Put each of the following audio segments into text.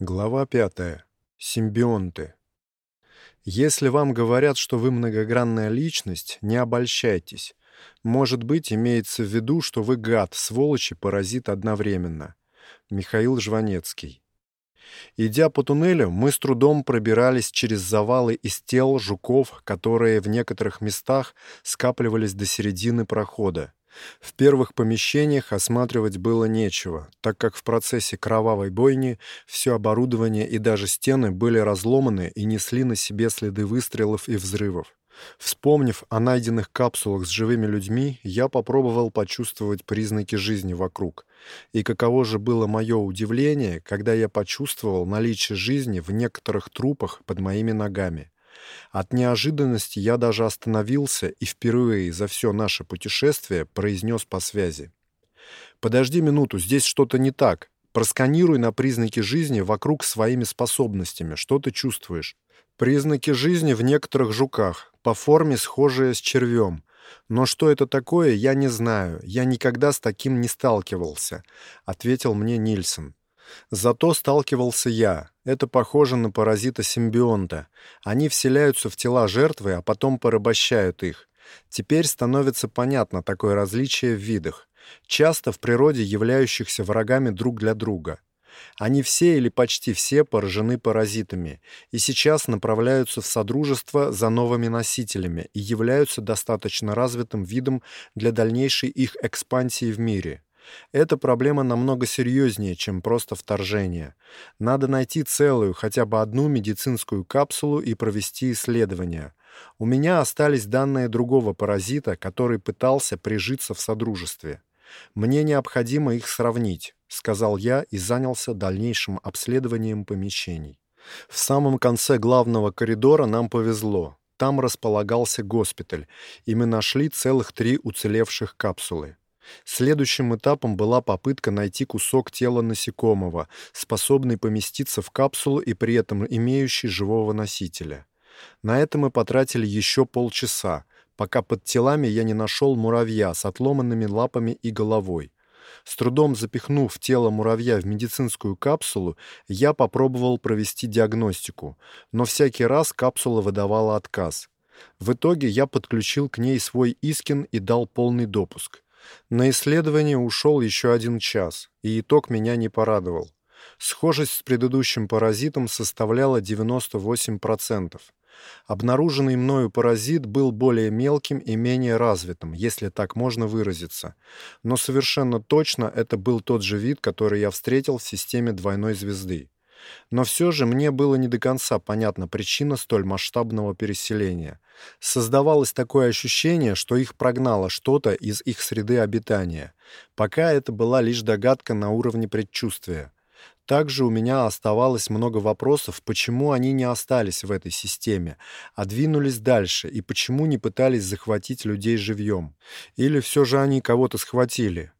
Глава пятая. Симбионты. Если вам говорят, что вы многогранная личность, не обольщайтесь. Может быть, имеется в виду, что вы гад, сволочь и паразит одновременно. Михаил Жванецкий. Идя по туннелю, мы с трудом пробирались через завалы из тел жуков, которые в некоторых местах скапливались до середины прохода. В первых помещениях осматривать было нечего, так как в процессе кровавой бойни все оборудование и даже стены были разломаны и несли на себе следы выстрелов и взрывов. Вспомнив о найденных капсулах с живыми людьми, я попробовал почувствовать признаки жизни вокруг. И каково же было мое удивление, когда я почувствовал наличие жизни в некоторых трупах под моими ногами. От неожиданности я даже остановился и впервые за все наше путешествие произнес по связи. «Подожди минуту, здесь что-то не так. Просканируй на признаки жизни вокруг своими способностями. Что ты чувствуешь?» «Признаки жизни в некоторых жуках, по форме схожие с червем. Но что это такое, я не знаю. Я никогда с таким не сталкивался», — ответил мне Нильсон. Зато сталкивался я. Это похоже на паразита симбионта. Они вселяются в тела жертвы, а потом порабощают их. Теперь становится понятно такое различие в видах, часто в природе являющихся врагами друг для друга. Они все или почти все поражены паразитами и сейчас направляются в содружество за новыми носителями и являются достаточно развитым видом для дальнейшей их экспансии в мире. Эта проблема намного серьезнее, чем просто вторжение. Надо найти целую, хотя бы одну медицинскую капсулу и провести исследования. У меня остались данные другого паразита, который пытался прижиться в содружестве. Мне необходимо их сравнить, сказал я и занялся дальнейшим обследованием помещений. В самом конце главного коридора нам повезло. Там располагался госпиталь, и мы нашли целых три уцелевших капсулы. Следующим этапом была попытка найти кусок тела насекомого, способный поместиться в капсулу и при этом имеющий живого носителя. На это мы потратили еще полчаса, пока под телами я не нашел муравья с отломанными лапами и головой. С трудом запихнув тело муравья в медицинскую капсулу, я попробовал провести диагностику, но всякий раз капсула выдавала отказ. В итоге я подключил к ней свой Искин и дал полный допуск. На исследование ушел еще один час, и итог меня не порадовал. Схожесть с предыдущим паразитом составляла 98%. Обнаруженный мною паразит был более мелким и менее развитым, если так можно выразиться. Но совершенно точно это был тот же вид, который я встретил в системе двойной звезды. Но все же мне было не до конца понятна причина столь масштабного переселения. Создавалось такое ощущение, что их прогнало что-то из их среды обитания. Пока это была лишь догадка на уровне предчувствия. Также у меня оставалось много вопросов, почему они не остались в этой системе, а двинулись дальше, и почему не пытались захватить людей живьем. Или все же они кого-то схватили.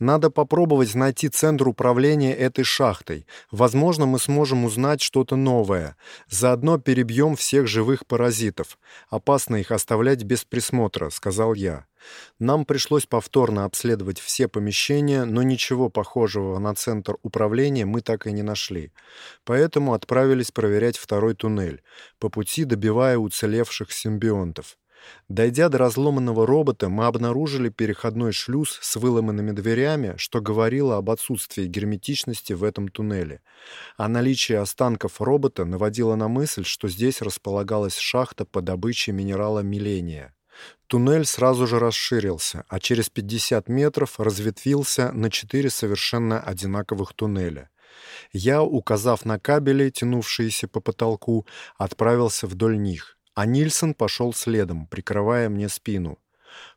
Надо попробовать найти центр управления этой шахтой. Возможно, мы сможем узнать что-то новое. Заодно перебьем всех живых паразитов. Опасно их оставлять без присмотра, сказал я. Нам пришлось повторно обследовать все помещения, но ничего похожего на центр управления мы так и не нашли. Поэтому отправились проверять второй туннель, по пути добивая уцелевших симбионтов. Дойдя до разломанного робота, мы обнаружили переходной шлюз с выломанными дверями, что говорило об отсутствии герметичности в этом туннеле. А наличие останков робота наводило на мысль, что здесь располагалась шахта по добыче минерала миления. Туннель сразу же расширился, а через 50 метров разветвился на четыре совершенно одинаковых туннеля. Я, указав на кабели, тянувшиеся по потолку, отправился вдоль них а Нильсон пошел следом, прикрывая мне спину.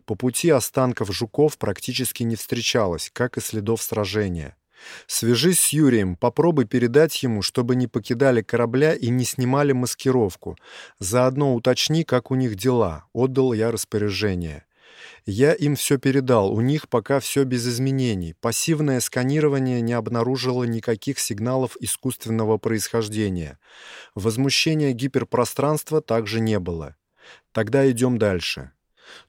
По пути останков жуков практически не встречалось, как и следов сражения. Свяжись с Юрием, попробуй передать ему, чтобы не покидали корабля и не снимали маскировку. Заодно уточни, как у них дела. Отдал я распоряжение. Я им все передал, у них пока все без изменений. Пассивное сканирование не обнаружило никаких сигналов искусственного происхождения. Возмущения гиперпространства также не было. Тогда идем дальше.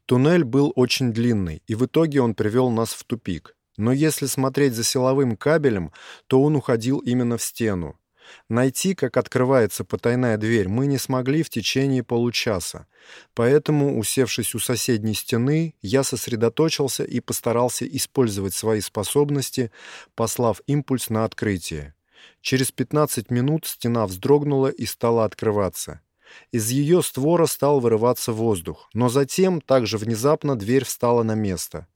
Туннель был очень длинный, и в итоге он привел нас в тупик. Но если смотреть за силовым кабелем, то он уходил именно в стену. Найти, как открывается потайная дверь, мы не смогли в течение получаса. Поэтому, усевшись у соседней стены, я сосредоточился и постарался использовать свои способности, послав импульс на открытие. Через 15 минут стена вздрогнула и стала открываться. Из ее створа стал вырываться воздух, но затем, также внезапно, дверь встала на место.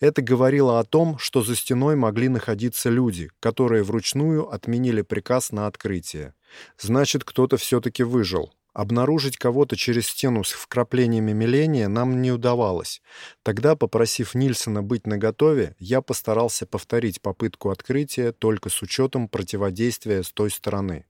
Это говорило о том, что за стеной могли находиться люди, которые вручную отменили приказ на открытие. Значит, кто-то все-таки выжил. Обнаружить кого-то через стену с вкраплениями меления нам не удавалось. Тогда, попросив Нильсона быть наготове, я постарался повторить попытку открытия только с учетом противодействия с той стороны.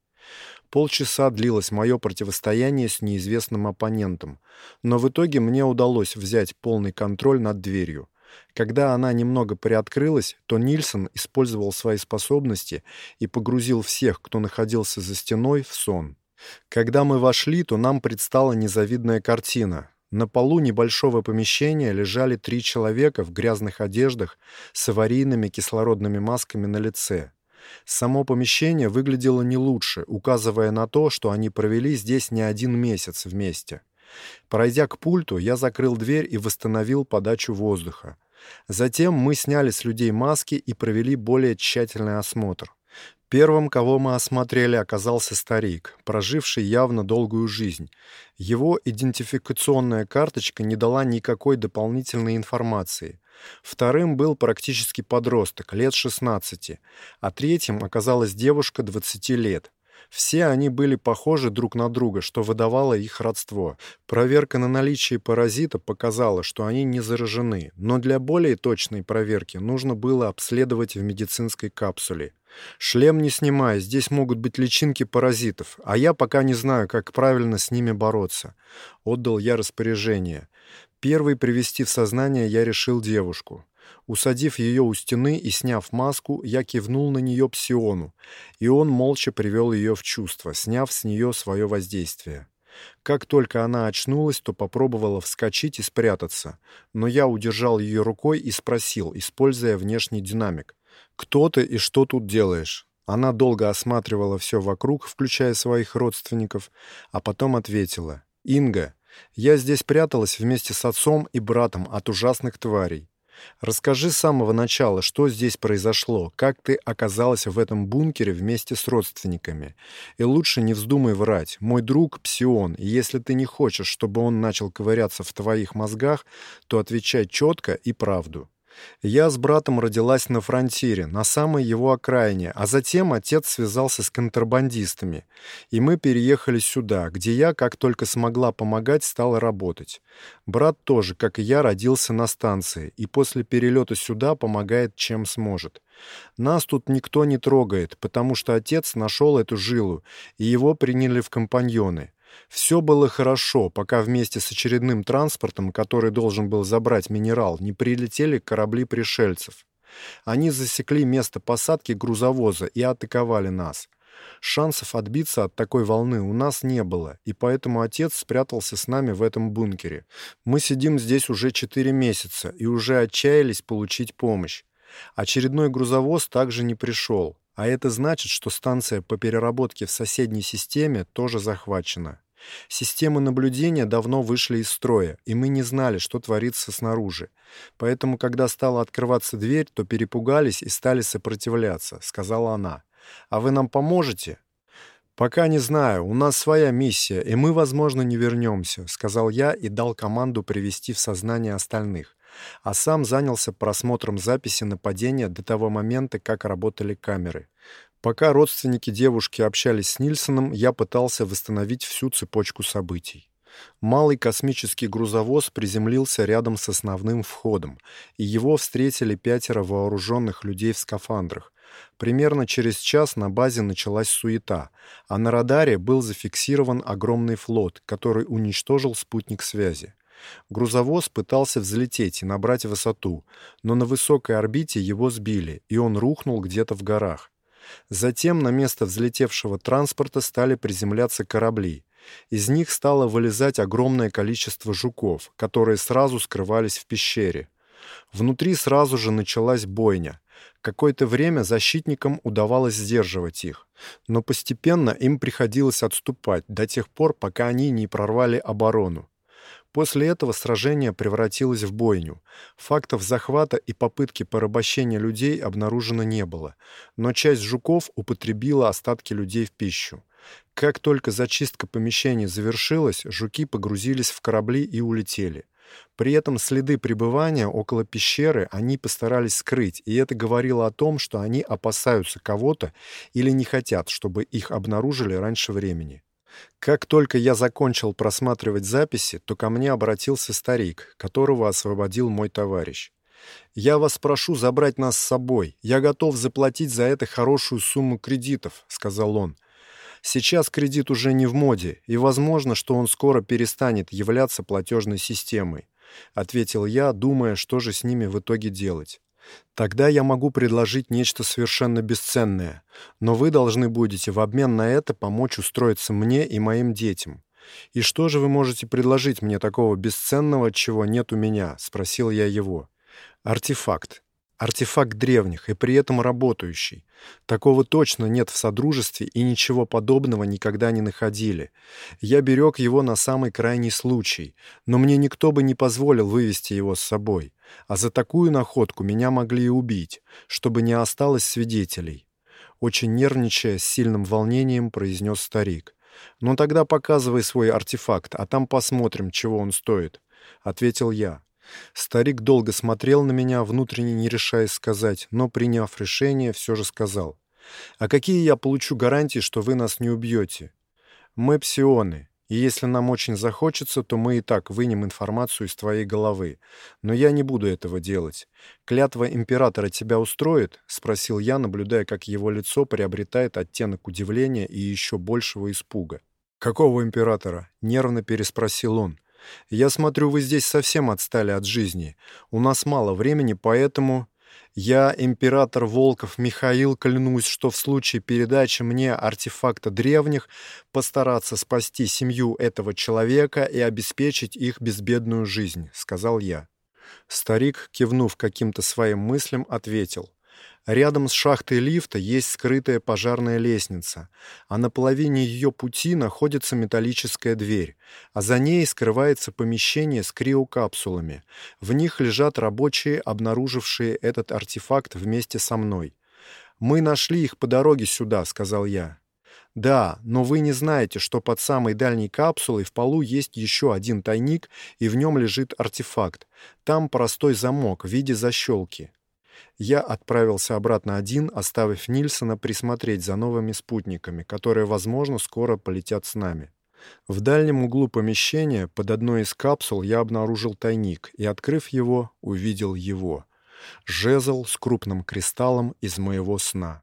Полчаса длилось мое противостояние с неизвестным оппонентом, но в итоге мне удалось взять полный контроль над дверью. Когда она немного приоткрылась, то Нильсон использовал свои способности и погрузил всех, кто находился за стеной, в сон. Когда мы вошли, то нам предстала незавидная картина. На полу небольшого помещения лежали три человека в грязных одеждах с аварийными кислородными масками на лице. Само помещение выглядело не лучше, указывая на то, что они провели здесь не один месяц вместе. Пройдя к пульту, я закрыл дверь и восстановил подачу воздуха. Затем мы сняли с людей маски и провели более тщательный осмотр. Первым, кого мы осмотрели, оказался старик, проживший явно долгую жизнь. Его идентификационная карточка не дала никакой дополнительной информации. Вторым был практически подросток, лет 16, а третьим оказалась девушка 20 лет. Все они были похожи друг на друга, что выдавало их родство. Проверка на наличие паразита показала, что они не заражены, но для более точной проверки нужно было обследовать в медицинской капсуле. Шлем не снимай, здесь могут быть личинки паразитов, а я пока не знаю, как правильно с ними бороться. Отдал я распоряжение. Первый привести в сознание я решил девушку. Усадив ее у стены и сняв маску, я кивнул на нее псиону, и он молча привел ее в чувство, сняв с нее свое воздействие. Как только она очнулась, то попробовала вскочить и спрятаться, но я удержал ее рукой и спросил, используя внешний динамик: "Кто ты и что тут делаешь?" Она долго осматривала все вокруг, включая своих родственников, а потом ответила: "Инга, я здесь пряталась вместе с отцом и братом от ужасных тварей. Расскажи с самого начала, что здесь произошло, как ты оказалась в этом бункере вместе с родственниками. И лучше не вздумай врать. Мой друг Псион, и если ты не хочешь, чтобы он начал ковыряться в твоих мозгах, то отвечай четко и правду. Я с братом родилась на фронтире, на самой его окраине, а затем отец связался с контрабандистами, и мы переехали сюда, где я, как только смогла помогать, стала работать. Брат тоже, как и я, родился на станции, и после перелета сюда помогает, чем сможет. Нас тут никто не трогает, потому что отец нашел эту жилу, и его приняли в компаньоны. Все было хорошо, пока вместе с очередным транспортом, который должен был забрать минерал, не прилетели корабли пришельцев. Они засекли место посадки грузовоза и атаковали нас. Шансов отбиться от такой волны у нас не было, и поэтому отец спрятался с нами в этом бункере. Мы сидим здесь уже четыре месяца и уже отчаялись получить помощь. Очередной грузовоз также не пришел. А это значит, что станция по переработке в соседней системе тоже захвачена. Системы наблюдения давно вышли из строя, и мы не знали, что творится снаружи. Поэтому, когда стала открываться дверь, то перепугались и стали сопротивляться, сказала она. А вы нам поможете? Пока не знаю, у нас своя миссия, и мы, возможно, не вернемся», — сказал я и дал команду привести в сознание остальных а сам занялся просмотром записи нападения до того момента, как работали камеры. Пока родственники девушки общались с Нильсоном, я пытался восстановить всю цепочку событий. Малый космический грузовоз приземлился рядом с основным входом, и его встретили пятеро вооруженных людей в скафандрах. Примерно через час на базе началась суета, а на радаре был зафиксирован огромный флот, который уничтожил спутник связи. Грузовоз пытался взлететь и набрать высоту, но на высокой орбите его сбили, и он рухнул где-то в горах. Затем на место взлетевшего транспорта стали приземляться корабли. Из них стало вылезать огромное количество жуков, которые сразу скрывались в пещере. Внутри сразу же началась бойня. Какое-то время защитникам удавалось сдерживать их, но постепенно им приходилось отступать до тех пор, пока они не прорвали оборону. После этого сражение превратилось в бойню. Фактов захвата и попытки порабощения людей обнаружено не было, но часть жуков употребила остатки людей в пищу. Как только зачистка помещений завершилась, жуки погрузились в корабли и улетели. При этом следы пребывания около пещеры они постарались скрыть, и это говорило о том, что они опасаются кого-то или не хотят, чтобы их обнаружили раньше времени. Как только я закончил просматривать записи, то ко мне обратился старик, которого освободил мой товарищ. «Я вас прошу забрать нас с собой. Я готов заплатить за это хорошую сумму кредитов», — сказал он. «Сейчас кредит уже не в моде, и возможно, что он скоро перестанет являться платежной системой», — ответил я, думая, что же с ними в итоге делать. Тогда я могу предложить нечто совершенно бесценное, но вы должны будете в обмен на это помочь устроиться мне и моим детям. И что же вы можете предложить мне такого бесценного, чего нет у меня, спросил я его. Артефакт. Артефакт древних и при этом работающий. Такого точно нет в Содружестве и ничего подобного никогда не находили. Я берег его на самый крайний случай, но мне никто бы не позволил вывести его с собой. А за такую находку меня могли и убить, чтобы не осталось свидетелей. Очень нервничая, с сильным волнением произнес старик. «Ну тогда показывай свой артефакт, а там посмотрим, чего он стоит», — ответил я. Старик долго смотрел на меня, внутренне не решаясь сказать, но, приняв решение, все же сказал. «А какие я получу гарантии, что вы нас не убьете?» «Мы псионы, и если нам очень захочется, то мы и так вынем информацию из твоей головы. Но я не буду этого делать. Клятва императора тебя устроит?» — спросил я, наблюдая, как его лицо приобретает оттенок удивления и еще большего испуга. «Какого императора?» — нервно переспросил он. Я смотрю, вы здесь совсем отстали от жизни. У нас мало времени, поэтому я, император Волков Михаил, клянусь, что в случае передачи мне артефакта древних постараться спасти семью этого человека и обеспечить их безбедную жизнь, сказал я. Старик, кивнув каким-то своим мыслям, ответил: Рядом с шахтой лифта есть скрытая пожарная лестница, а на половине ее пути находится металлическая дверь, а за ней скрывается помещение с криокапсулами. В них лежат рабочие, обнаружившие этот артефакт вместе со мной. «Мы нашли их по дороге сюда», — сказал я. «Да, но вы не знаете, что под самой дальней капсулой в полу есть еще один тайник, и в нем лежит артефакт. Там простой замок в виде защелки. Я отправился обратно один, оставив Нильсона присмотреть за новыми спутниками, которые, возможно, скоро полетят с нами. В дальнем углу помещения под одной из капсул я обнаружил тайник и, открыв его, увидел его. Жезл с крупным кристаллом из моего сна.